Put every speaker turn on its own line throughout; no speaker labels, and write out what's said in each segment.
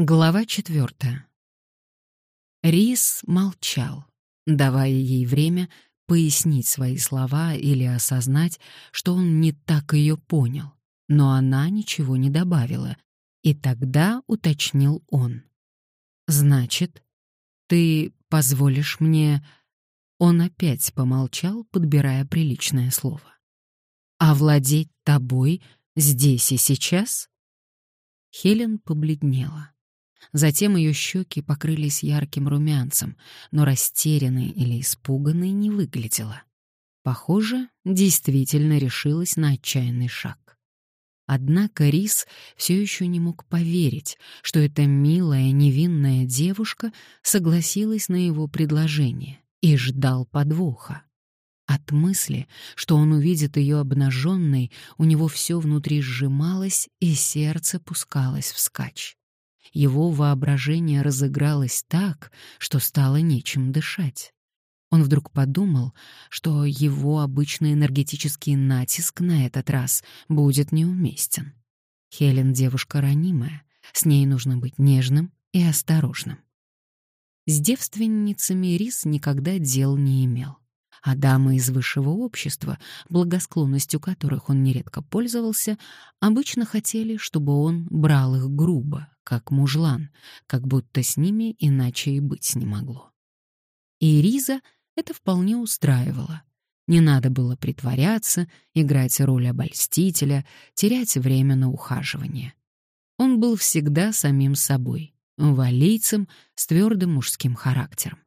Глава четвертая. Рис молчал, давая ей время пояснить свои слова или осознать, что он не так ее понял, но она ничего не добавила, и тогда уточнил он. «Значит, ты позволишь мне...» Он опять помолчал, подбирая приличное слово. «Овладеть тобой здесь и сейчас?» Хелен побледнела. Затем ее щеки покрылись ярким румянцем, но растерянной или испуганной не выглядела. Похоже, действительно решилась на отчаянный шаг. Однако Рис все еще не мог поверить, что эта милая невинная девушка согласилась на его предложение и ждал подвоха. От мысли, что он увидит ее обнаженной, у него все внутри сжималось и сердце пускалось вскачь. Его воображение разыгралось так, что стало нечем дышать. Он вдруг подумал, что его обычный энергетический натиск на этот раз будет неуместен. Хелен — девушка ранимая, с ней нужно быть нежным и осторожным. С девственницами Рис никогда дел не имел а дамы из высшего общества, благосклонностью которых он нередко пользовался, обычно хотели, чтобы он брал их грубо, как мужлан, как будто с ними иначе и быть не могло. И Риза это вполне устраивало. Не надо было притворяться, играть роль обольстителя, терять время на ухаживание. Он был всегда самим собой, валийцем с твердым мужским характером.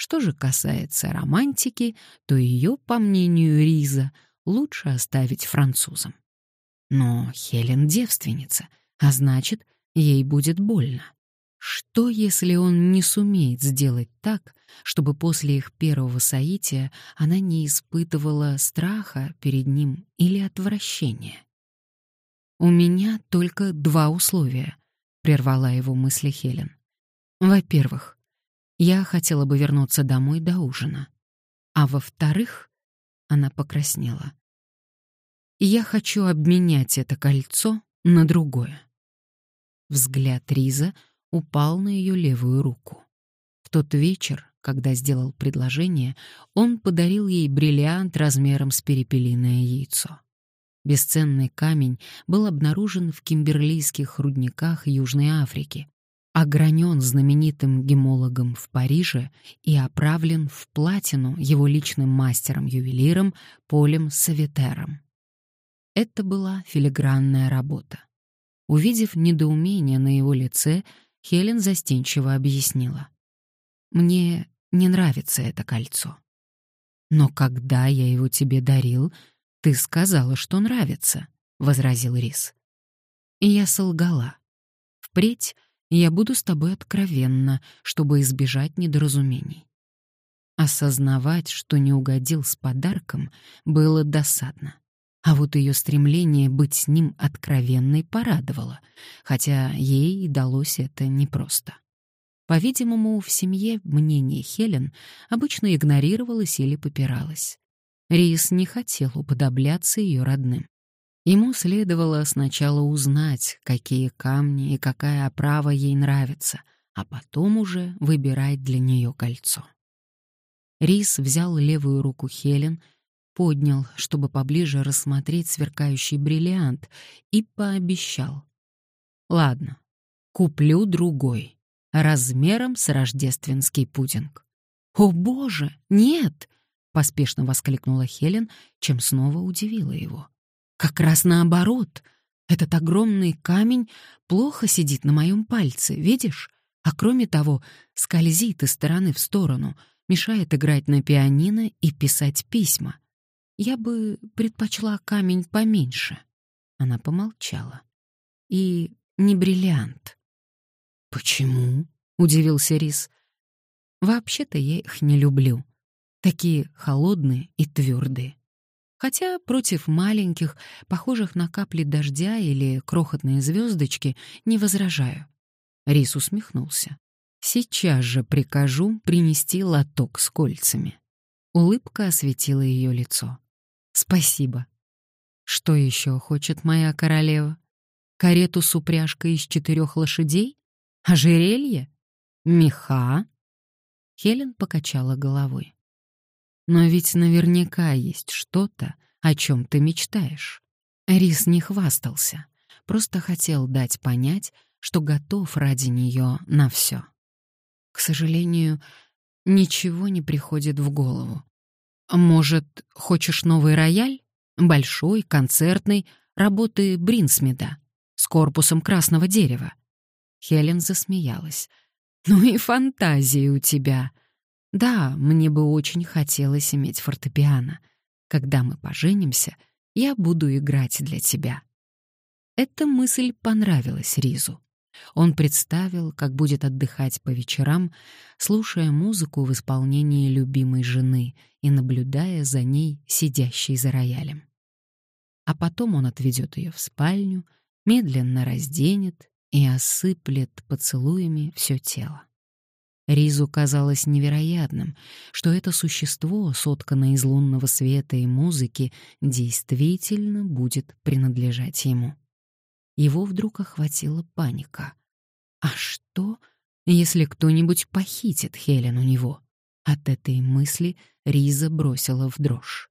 Что же касается романтики, то ее, по мнению Риза, лучше оставить французам. Но Хелен девственница, а значит, ей будет больно. Что, если он не сумеет сделать так, чтобы после их первого соития она не испытывала страха перед ним или отвращения? «У меня только два условия», — прервала его мысли Хелен. «Во-первых, я хотела бы вернуться домой до ужина. А во-вторых, она покраснела. Я хочу обменять это кольцо на другое. Взгляд Риза упал на ее левую руку. В тот вечер, когда сделал предложение, он подарил ей бриллиант размером с перепелиное яйцо. Бесценный камень был обнаружен в кимберлийских рудниках Южной Африки, огранен знаменитым гемологом в Париже и оправлен в платину его личным мастером-ювелиром Полем Саветером. Это была филигранная работа. Увидев недоумение на его лице, Хелен застенчиво объяснила. «Мне не нравится это кольцо. Но когда я его тебе дарил, ты сказала, что нравится», — возразил Рис. И я солгала. Впредь я буду с тобой откровенна, чтобы избежать недоразумений. Осознавать, что не угодил с подарком, было досадно. А вот ее стремление быть с ним откровенной порадовало, хотя ей далось это непросто. По-видимому, в семье мнение Хелен обычно игнорировалось или попиралось. Рис не хотел уподобляться ее родным. Ему следовало сначала узнать, какие камни и какая оправа ей нравится, а потом уже выбирать для нее кольцо. Рис взял левую руку Хелен, поднял, чтобы поближе рассмотреть сверкающий бриллиант, и пообещал. «Ладно, куплю другой, размером с рождественский пудинг». «О, боже, нет!» — поспешно воскликнула Хелен, чем снова удивила его. Как раз наоборот. Этот огромный камень плохо сидит на моем пальце, видишь? А кроме того, скользит из стороны в сторону, мешает играть на пианино и писать письма. Я бы предпочла камень поменьше. Она помолчала. И не бриллиант. Почему? удивился Рис. Вообще-то я их не люблю. Такие холодные и твердые. Хотя против маленьких, похожих на капли дождя или крохотные звездочки, не возражаю. Рис усмехнулся. Сейчас же прикажу принести лоток с кольцами. Улыбка осветила ее лицо. Спасибо. Что еще хочет моя королева? Карету с упряжкой из четырех лошадей? Ожерелье? Меха?» Хелен покачала головой. «Но ведь наверняка есть что-то, о чем ты мечтаешь». Рис не хвастался, просто хотел дать понять, что готов ради нее на все. К сожалению, ничего не приходит в голову. Может, хочешь новый рояль? Большой, концертный, работы Бринсмида, с корпусом красного дерева. Хелен засмеялась. «Ну и фантазии у тебя!» «Да, мне бы очень хотелось иметь фортепиано. Когда мы поженимся, я буду играть для тебя». Эта мысль понравилась Ризу. Он представил, как будет отдыхать по вечерам, слушая музыку в исполнении любимой жены и наблюдая за ней, сидящей за роялем. А потом он отведет ее в спальню, медленно разденет и осыплет поцелуями все тело. Ризу казалось невероятным, что это существо, сотканное из лунного света и музыки, действительно будет принадлежать ему. Его вдруг охватила паника. А что, если кто-нибудь похитит Хелен у него? От этой мысли Риза бросила в дрожь.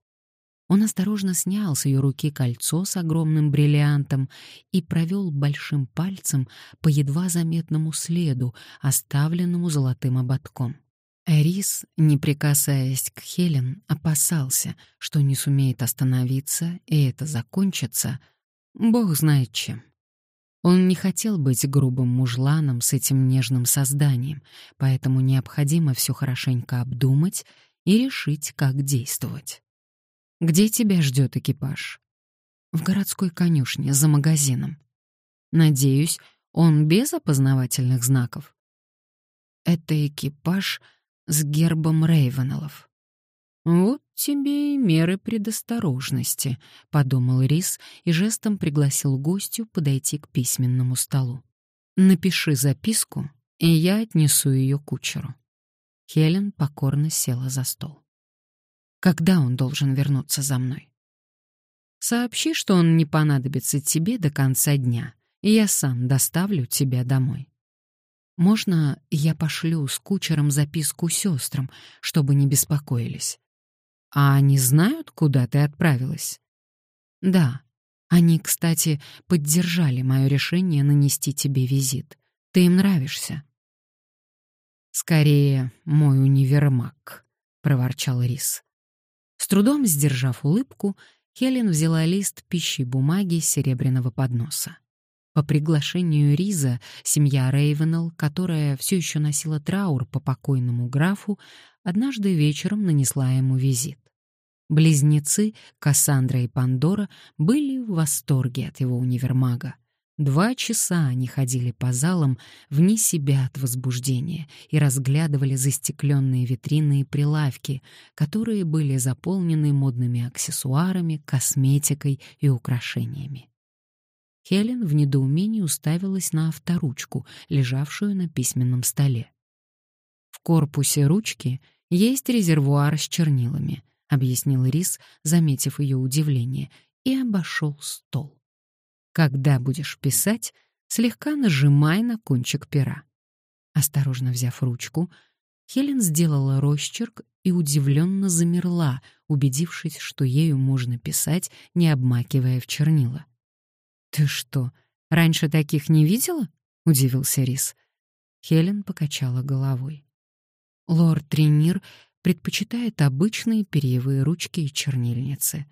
Он осторожно снял с ее руки кольцо с огромным бриллиантом и провел большим пальцем по едва заметному следу, оставленному золотым ободком. Эрис, не прикасаясь к Хелен, опасался, что не сумеет остановиться, и это закончится, бог знает чем. Он не хотел быть грубым мужланом с этим нежным созданием, поэтому необходимо все хорошенько обдумать и решить, как действовать. Где тебя ждет экипаж? В городской конюшне, за магазином. Надеюсь, он без опознавательных знаков. Это экипаж с гербом Рейвенеллов. Вот тебе и меры предосторожности, подумал Рис и жестом пригласил гостю подойти к письменному столу. Напиши записку, и я отнесу ее кучеру. Хелен покорно села за стол. Когда он должен вернуться за мной? Сообщи, что он не понадобится тебе до конца дня, и я сам доставлю тебя домой. Можно я пошлю с кучером записку сестрам, чтобы не беспокоились? А они знают, куда ты отправилась? Да. Они, кстати, поддержали мое решение нанести тебе визит. Ты им нравишься. Скорее, мой универмаг, проворчал Рис. С трудом сдержав улыбку, Хелен взяла лист пищи бумаги серебряного подноса. По приглашению Риза семья Рейвенелл, которая все еще носила траур по покойному графу, однажды вечером нанесла ему визит. Близнецы, Кассандра и Пандора, были в восторге от его универмага. Два часа они ходили по залам вне себя от возбуждения и разглядывали застекленные витрины и прилавки, которые были заполнены модными аксессуарами, косметикой и украшениями. Хелен в недоумении уставилась на авторучку, лежавшую на письменном столе. В корпусе ручки есть резервуар с чернилами, объяснил Рис, заметив ее удивление, и обошел стол. Когда будешь писать, слегка нажимай на кончик пера. Осторожно взяв ручку, Хелен сделала росчерк и удивленно замерла, убедившись, что ею можно писать, не обмакивая в чернила. «Ты что, раньше таких не видела?» — удивился Рис. Хелен покачала головой. Лорд Тренир предпочитает обычные перьевые ручки и чернильницы.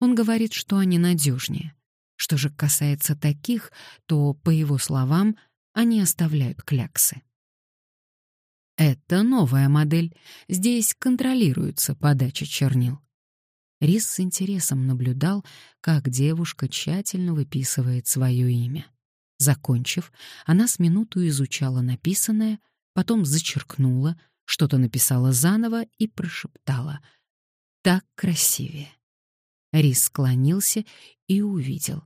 Он говорит, что они надежнее. Что же касается таких, то, по его словам, они оставляют кляксы. Это новая модель. Здесь контролируется подача чернил. Рис с интересом наблюдал, как девушка тщательно выписывает свое имя. Закончив, она с минуту изучала написанное, потом зачеркнула, что-то написала заново и прошептала. «Так красивее». Рис склонился и увидел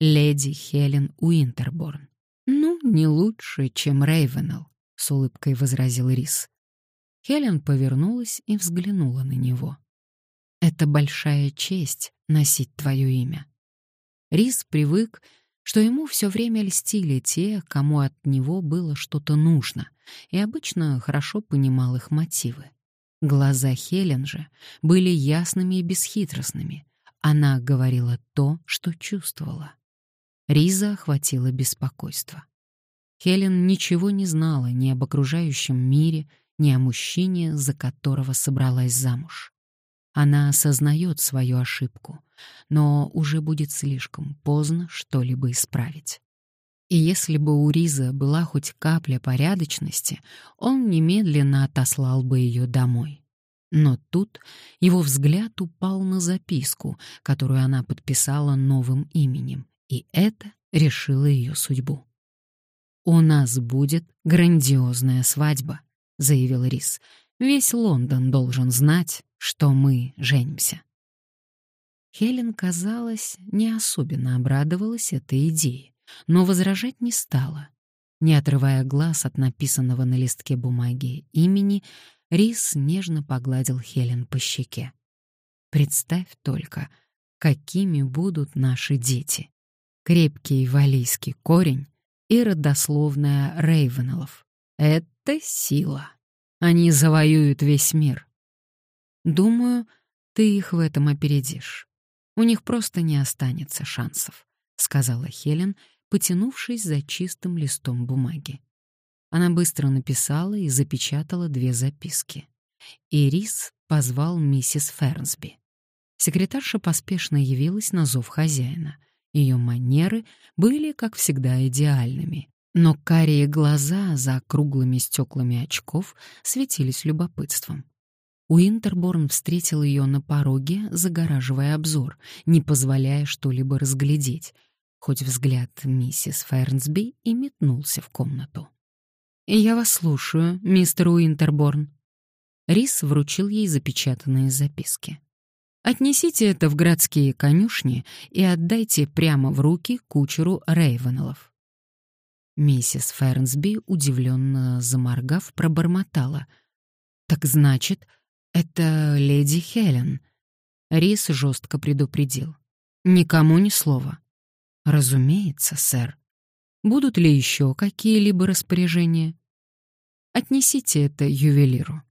леди Хелен Уинтерборн. «Ну, не лучше, чем Рейвенелл», — с улыбкой возразил Рис. Хелен повернулась и взглянула на него. «Это большая честь — носить твое имя». Рис привык, что ему все время льстили те, кому от него было что-то нужно, и обычно хорошо понимал их мотивы. Глаза Хелен же были ясными и бесхитростными. Она говорила то, что чувствовала. Риза охватило беспокойство. Хелен ничего не знала ни об окружающем мире, ни о мужчине, за которого собралась замуж. Она осознает свою ошибку, но уже будет слишком поздно что-либо исправить. И если бы у Риза была хоть капля порядочности, он немедленно отослал бы ее домой. Но тут его взгляд упал на записку, которую она подписала новым именем, и это решило ее судьбу. «У нас будет грандиозная свадьба», — заявил Рис. «Весь Лондон должен знать, что мы женимся». Хелен, казалось, не особенно обрадовалась этой идее но возражать не стала. Не отрывая глаз от написанного на листке бумаги имени, Рис нежно погладил Хелен по щеке. «Представь только, какими будут наши дети. Крепкий валийский корень и родословная Рейвенеллов. Это сила. Они завоюют весь мир. Думаю, ты их в этом опередишь. У них просто не останется шансов», — сказала Хелен, потянувшись за чистым листом бумаги. Она быстро написала и запечатала две записки. Ирис позвал миссис Фернсби. Секретарша поспешно явилась на зов хозяина. Ее манеры были, как всегда, идеальными, но карие глаза за круглыми стеклами очков светились любопытством. Уинтерборн встретил ее на пороге, загораживая обзор, не позволяя что-либо разглядеть, хоть взгляд миссис Фернсби и метнулся в комнату. «Я вас слушаю, мистер Уинтерборн». Рис вручил ей запечатанные записки. «Отнесите это в городские конюшни и отдайте прямо в руки кучеру Рейвенеллов». Миссис Фернсби, удивленно заморгав, пробормотала. «Так значит, это леди Хелен?» Рис жестко предупредил. «Никому ни слова. Разумеется, сэр. Будут ли еще какие-либо распоряжения? Отнесите это ювелиру.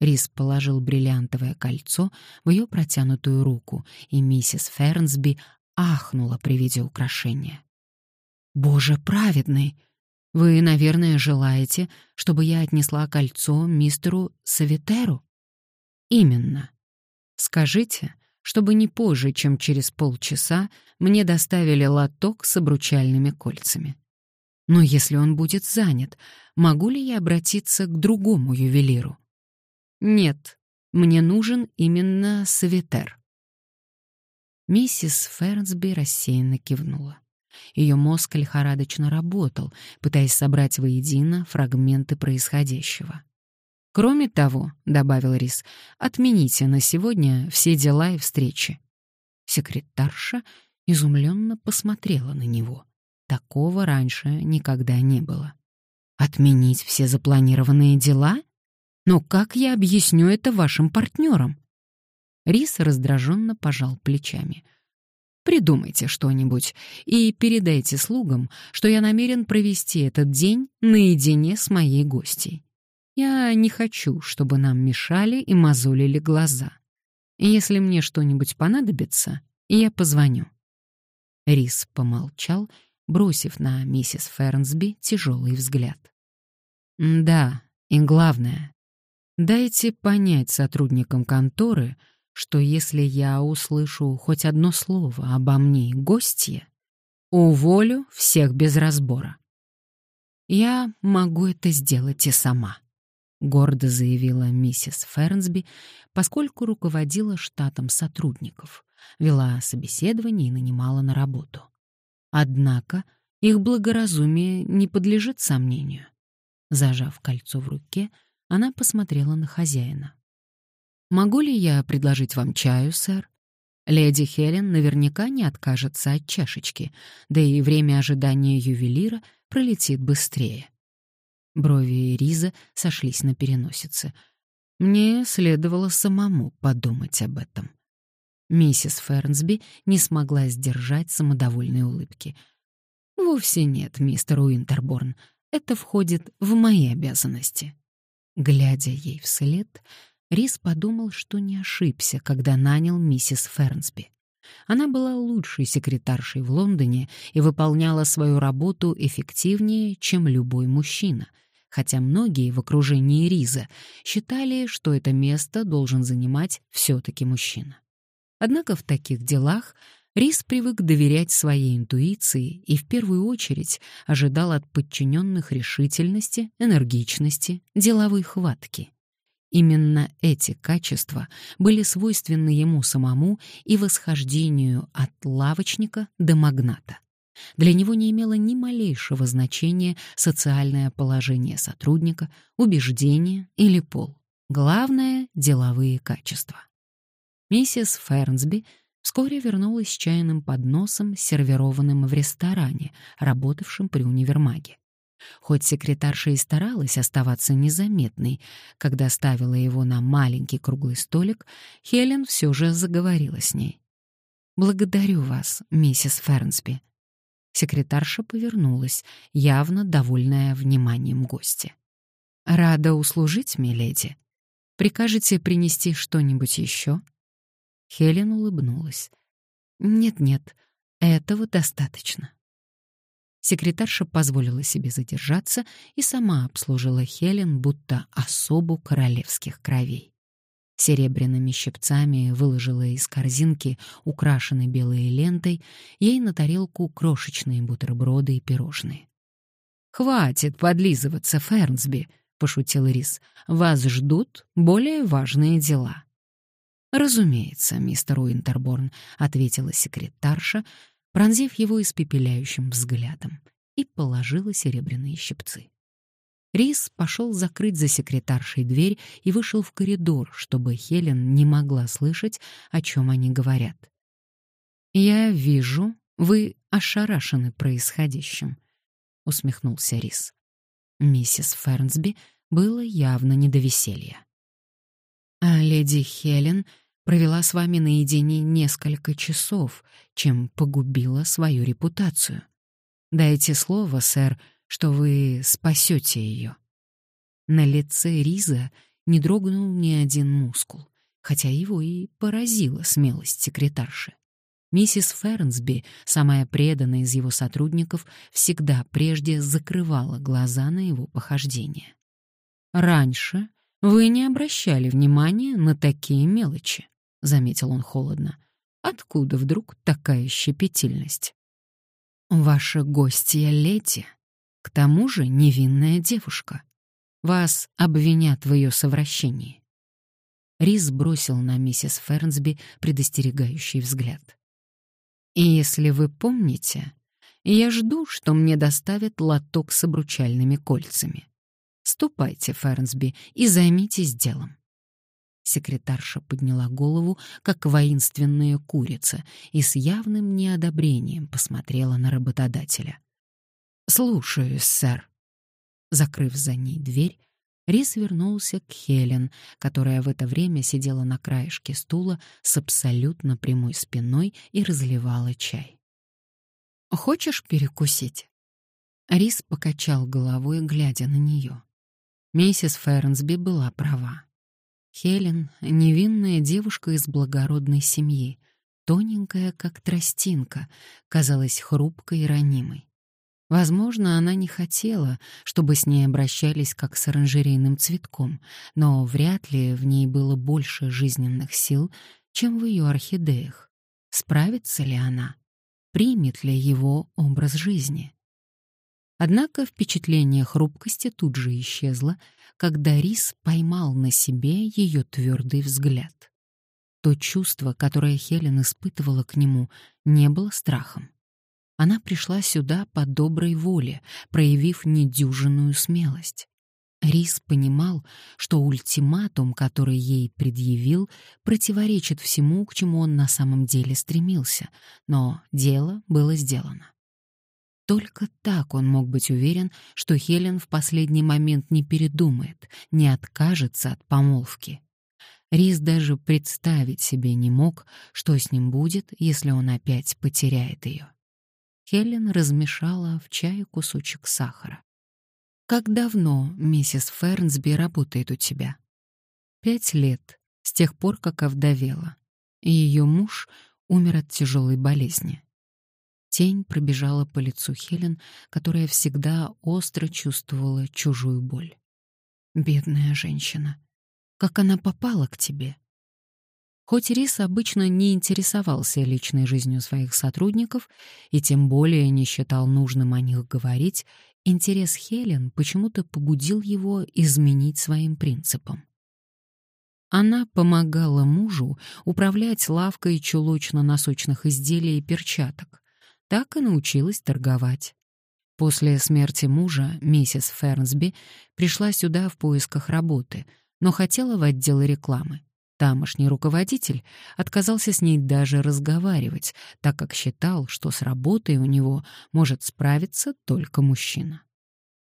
Рис положил бриллиантовое кольцо в ее протянутую руку, и миссис Фернсби ахнула при виде украшения. «Боже праведный! Вы, наверное, желаете, чтобы я отнесла кольцо мистеру Саветеру?» «Именно. Скажите, чтобы не позже, чем через полчаса, мне доставили лоток с обручальными кольцами. Но если он будет занят, могу ли я обратиться к другому ювелиру? Нет, мне нужен именно Савитер. Миссис Фернсби рассеянно кивнула. Ее мозг лихорадочно работал, пытаясь собрать воедино фрагменты происходящего. Кроме того, добавил Рис, отмените на сегодня все дела и встречи. Секретарша изумленно посмотрела на него. Такого раньше никогда не было. Отменить все запланированные дела? Но как я объясню это вашим партнерам? Рис раздраженно пожал плечами. Придумайте что-нибудь и передайте слугам, что я намерен провести этот день наедине с моей гостьей. Я не хочу, чтобы нам мешали и мозолили глаза. если мне что-нибудь понадобится, я позвоню». Рис помолчал, бросив на миссис Фернсби тяжелый взгляд. «Да, и главное, дайте понять сотрудникам конторы, что если я услышу хоть одно слово обо мне и гостье, уволю всех без разбора. Я могу это сделать и сама». — гордо заявила миссис Фернсби, поскольку руководила штатом сотрудников, вела собеседование и нанимала на работу. Однако их благоразумие не подлежит сомнению. Зажав кольцо в руке, она посмотрела на хозяина. «Могу ли я предложить вам чаю, сэр? Леди Хелен наверняка не откажется от чашечки, да и время ожидания ювелира пролетит быстрее». Брови Риза сошлись на переносице. Мне следовало самому подумать об этом. Миссис Фернсби не смогла сдержать самодовольной улыбки. «Вовсе нет, мистер Уинтерборн. Это входит в мои обязанности». Глядя ей вслед, Рис подумал, что не ошибся, когда нанял миссис Фернсби. Она была лучшей секретаршей в Лондоне и выполняла свою работу эффективнее, чем любой мужчина, хотя многие в окружении Риза считали, что это место должен занимать все-таки мужчина. Однако в таких делах Рис привык доверять своей интуиции и в первую очередь ожидал от подчиненных решительности, энергичности, деловой хватки. Именно эти качества были свойственны ему самому и восхождению от лавочника до магната. Для него не имело ни малейшего значения социальное положение сотрудника, убеждение или пол. Главное — деловые качества. Миссис Фернсби вскоре вернулась с чайным подносом, сервированным в ресторане, работавшем при универмаге. Хоть секретарша и старалась оставаться незаметной, когда ставила его на маленький круглый столик, Хелен все же заговорила с ней. «Благодарю вас, миссис Фернсби». Секретарша повернулась, явно довольная вниманием гостя. «Рада услужить, миледи. Прикажете принести что-нибудь еще?» Хелен улыбнулась. «Нет-нет, этого достаточно». Секретарша позволила себе задержаться и сама обслужила Хелен будто особу королевских кровей. Серебряными щипцами выложила из корзинки, украшенной белой лентой, ей на тарелку крошечные бутерброды и пирожные. «Хватит подлизываться, Фернсби», — пошутил Рис. «Вас ждут более важные дела». «Разумеется, мистер Уинтерборн», — ответила секретарша, пронзив его испепеляющим взглядом, и положила серебряные щипцы. Рис пошел закрыть за секретаршей дверь и вышел в коридор, чтобы Хелен не могла слышать, о чем они говорят. «Я вижу, вы ошарашены происходящим», — усмехнулся Рис. Миссис Фернсби было явно не до веселья. «А леди Хелен провела с вами наедине несколько часов, чем погубила свою репутацию. Дайте слово, сэр, что вы спасете ее. На лице Риза не дрогнул ни один мускул, хотя его и поразила смелость секретарши. Миссис Фернсби, самая преданная из его сотрудников, всегда прежде закрывала глаза на его похождения. Раньше вы не обращали внимания на такие мелочи. — заметил он холодно. «Откуда вдруг такая щепетильность?» «Ваша гостья леди, к тому же невинная девушка. Вас обвинят в ее совращении». Рис бросил на миссис Фернсби предостерегающий взгляд. «И если вы помните, я жду, что мне доставят лоток с обручальными кольцами. Ступайте, Фернсби, и займитесь делом. Секретарша подняла голову, как воинственная курица, и с явным неодобрением посмотрела на работодателя. «Слушаюсь, сэр». Закрыв за ней дверь, Рис вернулся к Хелен, которая в это время сидела на краешке стула с абсолютно прямой спиной и разливала чай. «Хочешь перекусить?» Рис покачал головой, глядя на нее. Миссис Фернсби была права. Хелен — невинная девушка из благородной семьи, тоненькая, как тростинка, казалась хрупкой и ранимой. Возможно, она не хотела, чтобы с ней обращались как с оранжерейным цветком, но вряд ли в ней было больше жизненных сил, чем в ее орхидеях. Справится ли она? Примет ли его образ жизни? Однако впечатление хрупкости тут же исчезло, когда Рис поймал на себе ее твердый взгляд. То чувство, которое Хелен испытывала к нему, не было страхом. Она пришла сюда по доброй воле, проявив недюжинную смелость. Рис понимал, что ультиматум, который ей предъявил, противоречит всему, к чему он на самом деле стремился, но дело было сделано. Только так он мог быть уверен, что Хелен в последний момент не передумает, не откажется от помолвки. Рис даже представить себе не мог, что с ним будет, если он опять потеряет ее. Хелен размешала в чае кусочек сахара. «Как давно миссис Фернсби работает у тебя?» «Пять лет, с тех пор, как овдовела. И ее муж умер от тяжелой болезни». Тень пробежала по лицу Хелен, которая всегда остро чувствовала чужую боль. «Бедная женщина. Как она попала к тебе?» Хоть Рис обычно не интересовался личной жизнью своих сотрудников и тем более не считал нужным о них говорить, интерес Хелен почему-то побудил его изменить своим принципам. Она помогала мужу управлять лавкой чулочно-носочных изделий и перчаток. Так и научилась торговать. После смерти мужа миссис Фернсби пришла сюда в поисках работы, но хотела в отдел рекламы. Тамошний руководитель отказался с ней даже разговаривать, так как считал, что с работой у него может справиться только мужчина.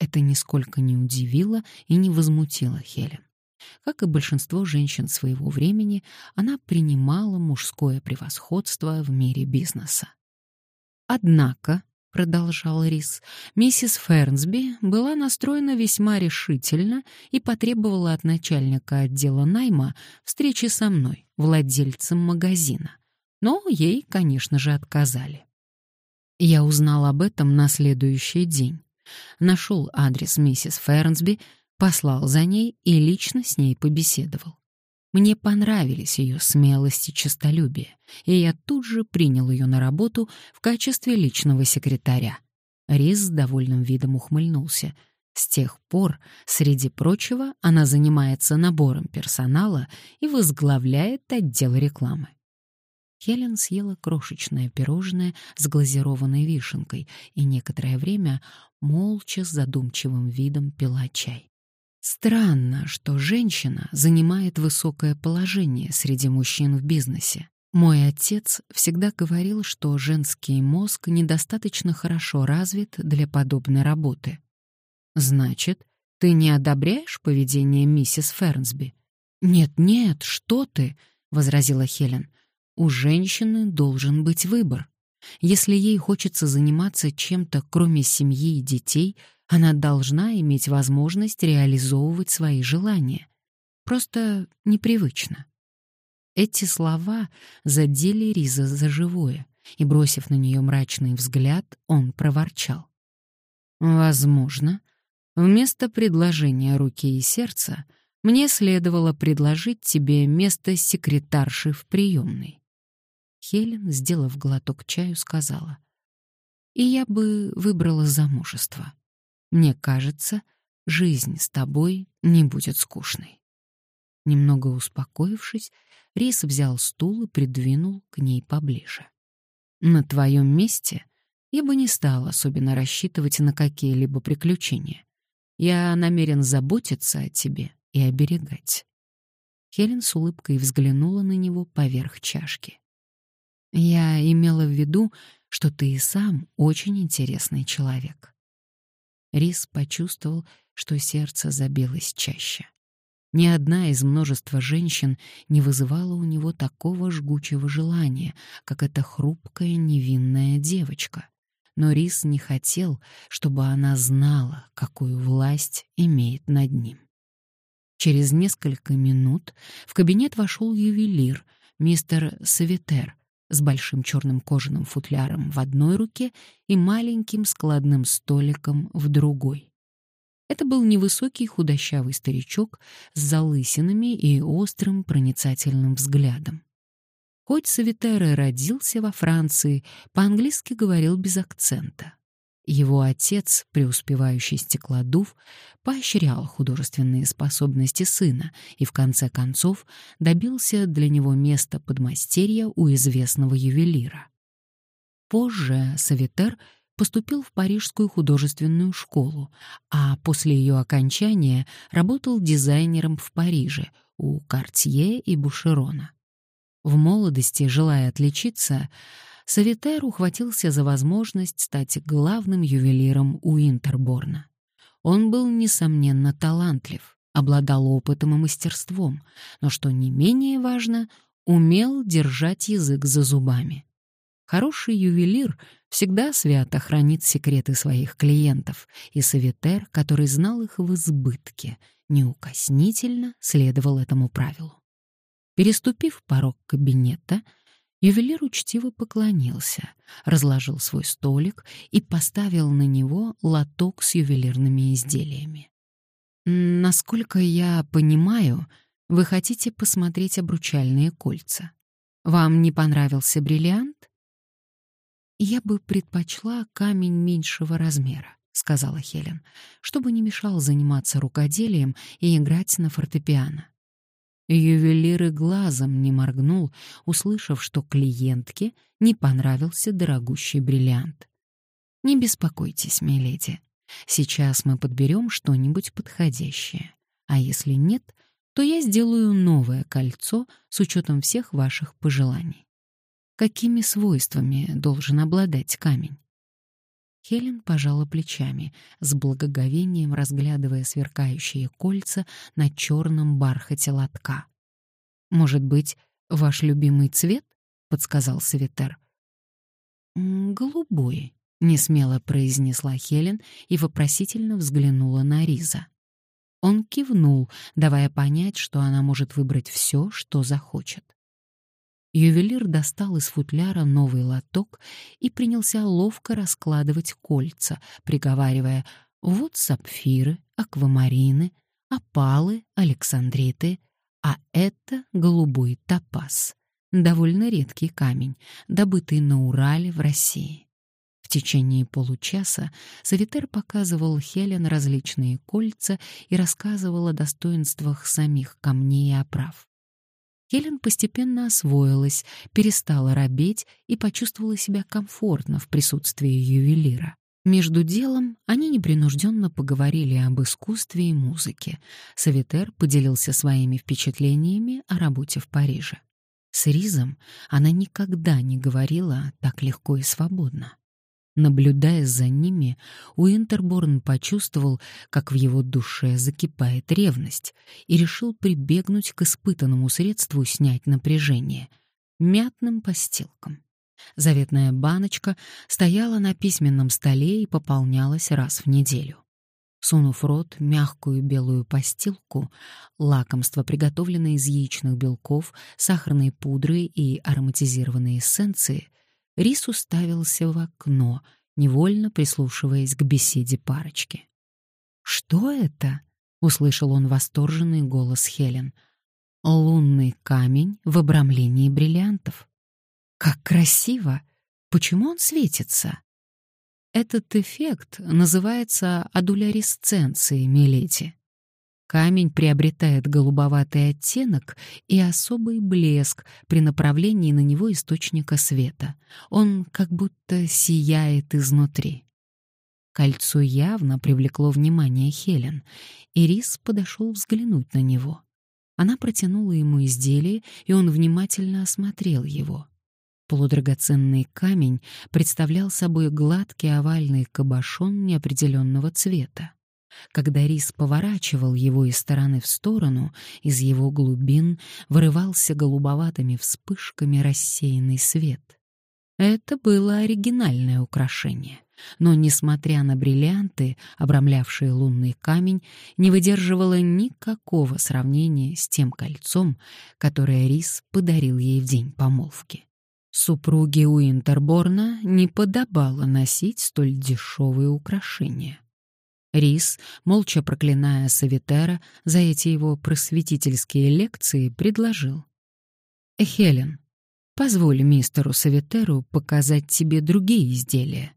Это нисколько не удивило и не возмутило Хелен. Как и большинство женщин своего времени, она принимала мужское превосходство в мире бизнеса. Однако, продолжал Рис, миссис Фернсби была настроена весьма решительно и потребовала от начальника отдела найма встречи со мной, владельцем магазина. Но ей, конечно же, отказали. Я узнал об этом на следующий день. Нашел адрес миссис Фернсби, послал за ней и лично с ней побеседовал. Мне понравились ее смелость и честолюбие, и я тут же принял ее на работу в качестве личного секретаря. Рис с довольным видом ухмыльнулся. С тех пор, среди прочего, она занимается набором персонала и возглавляет отдел рекламы. Хелен съела крошечное пирожное с глазированной вишенкой и некоторое время молча с задумчивым видом пила чай. Странно, что женщина занимает высокое положение среди мужчин в бизнесе. Мой отец всегда говорил, что женский мозг недостаточно хорошо развит для подобной работы. Значит, ты не одобряешь поведение миссис Фернсби? Нет-нет, что ты, возразила Хелен. У женщины должен быть выбор. Если ей хочется заниматься чем-то, кроме семьи и детей, она должна иметь возможность реализовывать свои желания. Просто непривычно. Эти слова задели Риза за живое, и, бросив на нее мрачный взгляд, он проворчал. «Возможно, вместо предложения руки и сердца мне следовало предложить тебе место секретарши в приемной». Хелен, сделав глоток чаю, сказала, «И я бы выбрала замужество». Мне кажется, жизнь с тобой не будет скучной. Немного успокоившись, Рис взял стул и придвинул к ней поближе. На твоем месте я бы не стал особенно рассчитывать на какие-либо приключения. Я намерен заботиться о тебе и оберегать. Хелен с улыбкой взглянула на него поверх чашки. Я имела в виду, что ты и сам очень интересный человек. Рис почувствовал, что сердце забилось чаще. Ни одна из множества женщин не вызывала у него такого жгучего желания, как эта хрупкая невинная девочка. Но Рис не хотел, чтобы она знала, какую власть имеет над ним. Через несколько минут в кабинет вошел ювелир, мистер Савитер, с большим черным кожаным футляром в одной руке и маленьким складным столиком в другой. Это был невысокий худощавый старичок с залысинами и острым проницательным взглядом. Хоть Савитере родился во Франции, по-английски говорил без акцента. Его отец, преуспевающий стеклодув, поощрял художественные способности сына и в конце концов добился для него места подмастерья у известного ювелира. Позже Савитер поступил в Парижскую художественную школу, а после ее окончания работал дизайнером в Париже у Картье и Бушерона. В молодости, желая отличиться, Савитер ухватился за возможность стать главным ювелиром у Интерборна. Он был, несомненно, талантлив, обладал опытом и мастерством, но, что не менее важно, умел держать язык за зубами. Хороший ювелир всегда свято хранит секреты своих клиентов, и Савитер, который знал их в избытке, неукоснительно следовал этому правилу. Переступив порог кабинета, ювелир учтиво поклонился, разложил свой столик и поставил на него лоток с ювелирными изделиями. «Насколько я понимаю, вы хотите посмотреть обручальные кольца. Вам не понравился бриллиант?» «Я бы предпочла камень меньшего размера», — сказала Хелен, «чтобы не мешал заниматься рукоделием и играть на фортепиано». Ювелир и глазом не моргнул, услышав, что клиентке не понравился дорогущий бриллиант. «Не беспокойтесь, миледи. Сейчас мы подберем что-нибудь подходящее. А если нет, то я сделаю новое кольцо с учетом всех ваших пожеланий какими свойствами должен обладать камень. Хелен пожала плечами, с благоговением разглядывая сверкающие кольца на черном бархате лотка. «Может быть, ваш любимый цвет?» — подсказал Савитер. «Голубой», — несмело произнесла Хелен и вопросительно взглянула на Риза. Он кивнул, давая понять, что она может выбрать все, что захочет. Ювелир достал из футляра новый лоток и принялся ловко раскладывать кольца, приговаривая «Вот сапфиры, аквамарины, опалы, александриты, а это голубой топаз, довольно редкий камень, добытый на Урале в России». В течение получаса Савитер показывал Хелен различные кольца и рассказывал о достоинствах самих камней и оправ. Хелен постепенно освоилась, перестала робеть и почувствовала себя комфортно в присутствии ювелира. Между делом они непринужденно поговорили об искусстве и музыке. Савитер поделился своими впечатлениями о работе в Париже. С Ризом она никогда не говорила так легко и свободно. Наблюдая за ними, Уинтерборн почувствовал, как в его душе закипает ревность, и решил прибегнуть к испытанному средству снять напряжение — мятным постилкам. Заветная баночка стояла на письменном столе и пополнялась раз в неделю. Сунув рот мягкую белую постилку, лакомство, приготовленное из яичных белков, сахарной пудры и ароматизированной эссенции, Рис уставился в окно, невольно прислушиваясь к беседе парочки. «Что это?» — услышал он восторженный голос Хелен. «Лунный камень в обрамлении бриллиантов. Как красиво! Почему он светится?» Этот эффект называется адуляресценцией, миледи. Камень приобретает голубоватый оттенок и особый блеск при направлении на него источника света. Он как будто сияет изнутри. Кольцо явно привлекло внимание Хелен, и Рис подошел взглянуть на него. Она протянула ему изделие, и он внимательно осмотрел его. Полудрагоценный камень представлял собой гладкий овальный кабошон неопределенного цвета. Когда рис поворачивал его из стороны в сторону, из его глубин вырывался голубоватыми вспышками рассеянный свет. Это было оригинальное украшение, но, несмотря на бриллианты, обрамлявшие лунный камень, не выдерживало никакого сравнения с тем кольцом, которое Рис подарил ей в день помолвки. Супруге Уинтерборна не подобало носить столь дешевые украшения. Рис, молча проклиная Савитера за эти его просветительские лекции, предложил. «Хелен, позволь мистеру Савитеру показать тебе другие изделия.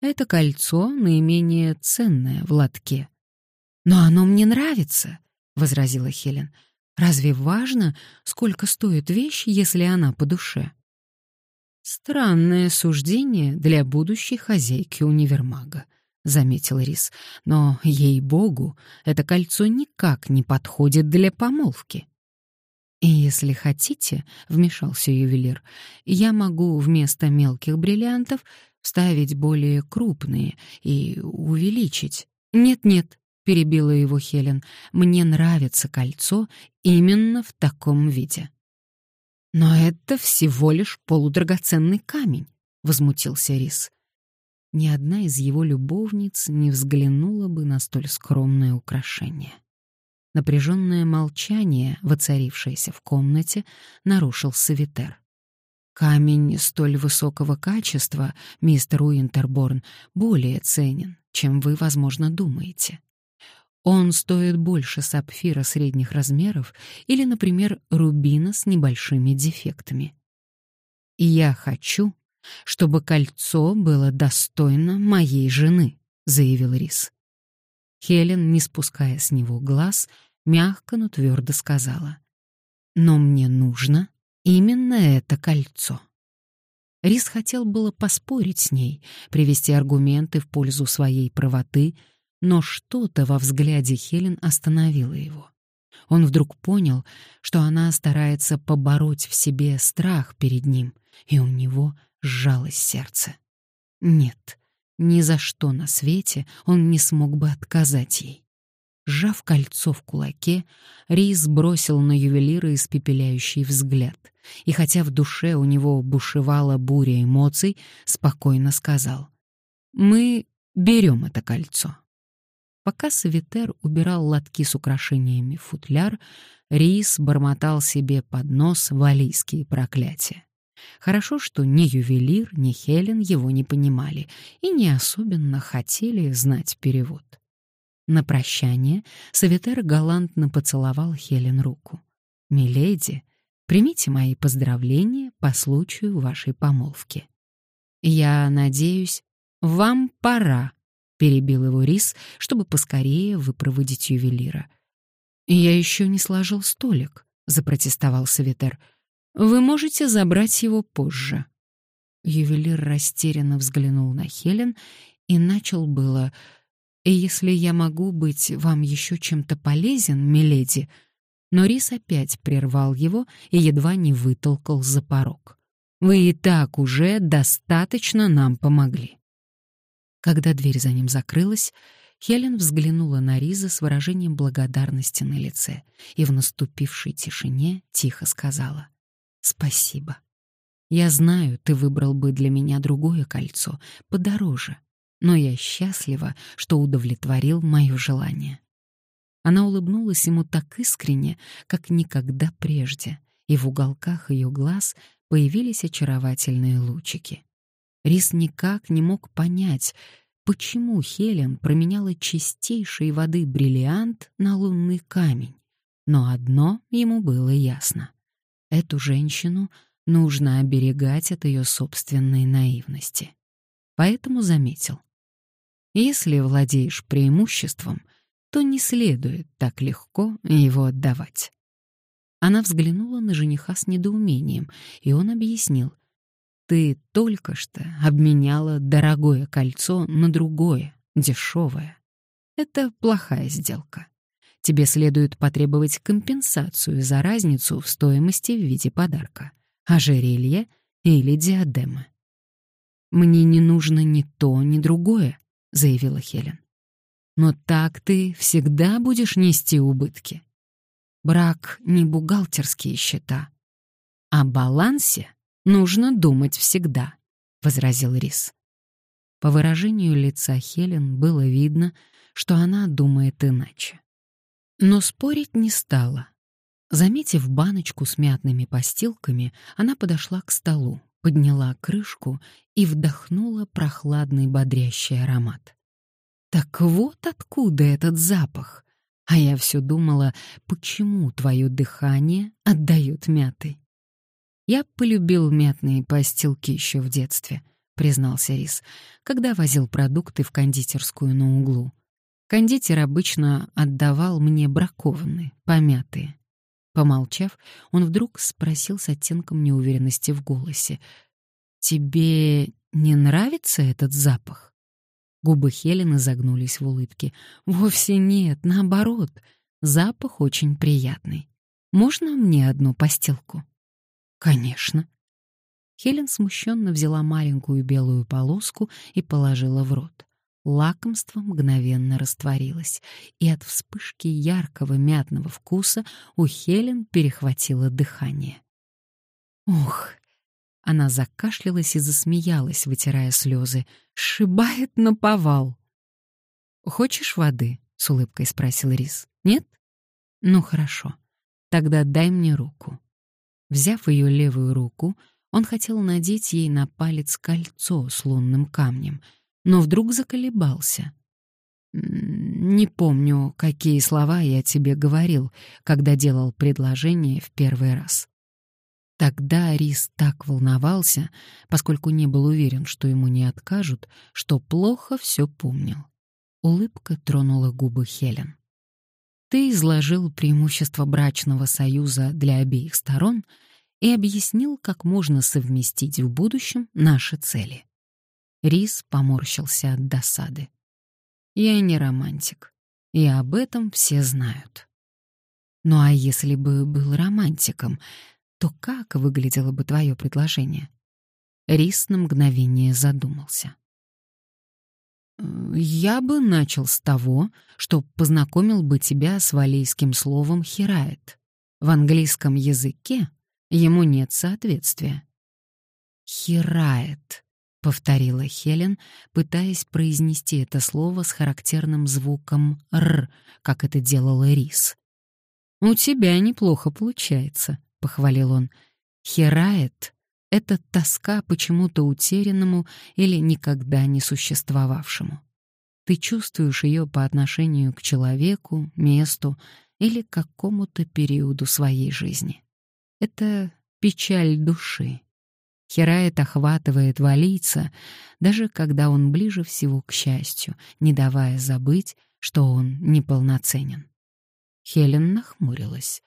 Это кольцо наименее ценное в лотке». «Но оно мне нравится», — возразила Хелен. «Разве важно, сколько стоит вещь, если она по душе?» Странное суждение для будущей хозяйки универмага заметил Рис. Но, ей-богу, это кольцо никак не подходит для помолвки. И если хотите, вмешался ювелир, я могу вместо мелких бриллиантов вставить более крупные и увеличить. Нет-нет, перебила его Хелен. Мне нравится кольцо именно в таком виде. Но это всего лишь полудрагоценный камень, возмутился Рис. Ни одна из его любовниц не взглянула бы на столь скромное украшение. Напряженное молчание, воцарившееся в комнате, нарушил Савитер. Камень столь высокого качества, мистер Уинтерборн, более ценен, чем вы, возможно, думаете. Он стоит больше сапфира средних размеров или, например, рубина с небольшими дефектами. И я хочу, чтобы кольцо было достойно моей жены, заявил Рис. Хелен, не спуская с него глаз, мягко, но твердо сказала: "Но мне нужно именно это кольцо". Рис хотел было поспорить с ней, привести аргументы в пользу своей правоты, но что-то во взгляде Хелен остановило его. Он вдруг понял, что она старается побороть в себе страх перед ним, и у него сжалось сердце. Нет, ни за что на свете он не смог бы отказать ей. Сжав кольцо в кулаке, Рис бросил на ювелира испепеляющий взгляд, и хотя в душе у него бушевала буря эмоций, спокойно сказал «Мы берем это кольцо». Пока Савитер убирал лотки с украшениями в футляр, Рис бормотал себе под нос валийские проклятия. Хорошо, что ни ювелир, ни Хелен его не понимали и не особенно хотели знать перевод. На прощание Савитер галантно поцеловал Хелен руку. «Миледи, примите мои поздравления по случаю вашей помолвки. Я надеюсь, вам пора», — перебил его Рис, чтобы поскорее выпроводить ювелира. «Я еще не сложил столик», — запротестовал Савитер. «Вы можете забрать его позже». Ювелир растерянно взглянул на Хелен и начал было если я могу быть вам еще чем-то полезен, миледи, но Рис опять прервал его и едва не вытолкал за порог. Вы и так уже достаточно нам помогли. Когда дверь за ним закрылась, Хелен взглянула на Риза с выражением благодарности на лице и в наступившей тишине тихо сказала «Спасибо. Я знаю, ты выбрал бы для меня другое кольцо, подороже, но я счастлива, что удовлетворил мое желание. Она улыбнулась ему так искренне, как никогда прежде, и в уголках ее глаз появились очаровательные лучики. Рис никак не мог понять, почему Хелен променяла чистейшей воды бриллиант на лунный камень. Но одно ему было ясно. Эту женщину нужно оберегать от ее собственной наивности. Поэтому заметил. Если владеешь преимуществом, то не следует так легко его отдавать. Она взглянула на жениха с недоумением, и он объяснил. «Ты только что обменяла дорогое кольцо на другое, дешевое. Это плохая сделка. Тебе следует потребовать компенсацию за разницу в стоимости в виде подарка, ожерелья или диадемы. Мне не нужно ни то, ни другое заявила Хелен. Но так ты всегда будешь нести убытки. Брак не бухгалтерские счета. О балансе нужно думать всегда, возразил Рис. По выражению лица Хелен было видно, что она думает иначе. Но спорить не стала. Заметив баночку с мятными постилками, она подошла к столу, подняла крышку и вдохнула прохладный бодрящий аромат. Так вот откуда этот запах. А я все думала, почему твое дыхание отдает мятой. Я полюбил мятные постилки еще в детстве, признался Рис, когда возил продукты в кондитерскую на углу. Кондитер обычно отдавал мне бракованные, помятые. Помолчав, он вдруг спросил с оттенком неуверенности в голосе. «Тебе не нравится этот запах?» Губы Хелены загнулись в улыбке. «Вовсе нет, наоборот. Запах очень приятный. Можно мне одну постелку?» «Конечно». Хелен смущенно взяла маленькую белую полоску и положила в рот. Лакомство мгновенно растворилось, и от вспышки яркого мятного вкуса у Хелен перехватило дыхание. «Ух, Она закашлялась и засмеялась, вытирая слезы. «Сшибает на повал!» «Хочешь воды?» — с улыбкой спросил Рис. «Нет? Ну хорошо. Тогда дай мне руку». Взяв ее левую руку, он хотел надеть ей на палец кольцо с лунным камнем, но вдруг заколебался. «Не помню, какие слова я тебе говорил, когда делал предложение в первый раз». Тогда Рис так волновался, поскольку не был уверен, что ему не откажут, что плохо все помнил. Улыбка тронула губы Хелен. «Ты изложил преимущества брачного союза для обеих сторон и объяснил, как можно совместить в будущем наши цели». Рис поморщился от досады. «Я не романтик, и об этом все знают». «Ну а если бы был романтиком, то как выглядело бы твое предложение? Рис на мгновение задумался. «Я бы начал с того, что познакомил бы тебя с валейским словом «хирает». В английском языке ему нет соответствия. «Хирает», — повторила Хелен, пытаясь произнести это слово с характерным звуком «р», как это делала Рис. «У тебя неплохо получается», — похвалил он. «Херает — это тоска почему-то утерянному или никогда не существовавшему. Ты чувствуешь ее по отношению к человеку, месту или какому-то периоду своей жизни. Это печаль души. Херает охватывает валийца, даже когда он ближе всего к счастью, не давая забыть, что он неполноценен. Хелен нахмурилась.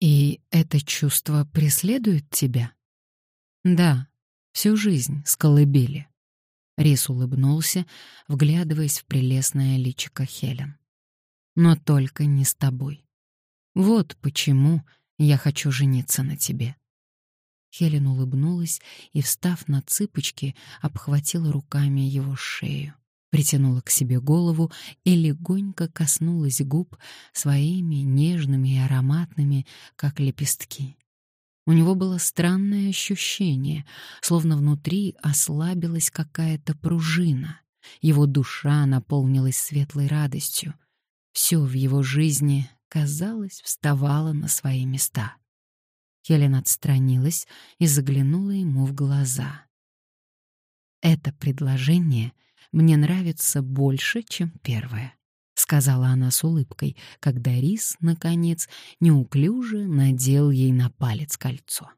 И это чувство преследует тебя? Да, всю жизнь с. Рис улыбнулся, вглядываясь в прелестное личико Хелен. Но только не с тобой. Вот почему я хочу жениться на тебе. Хелен улыбнулась и, встав на цыпочки, обхватила руками его шею притянула к себе голову и легонько коснулась губ своими нежными и ароматными, как лепестки. У него было странное ощущение, словно внутри ослабилась какая-то пружина. Его душа наполнилась светлой радостью. Все в его жизни, казалось, вставало на свои места. Хелен отстранилась и заглянула ему в глаза. Это предложение — мне нравится больше, чем первое», — сказала она с улыбкой, когда Рис, наконец, неуклюже надел ей на палец кольцо.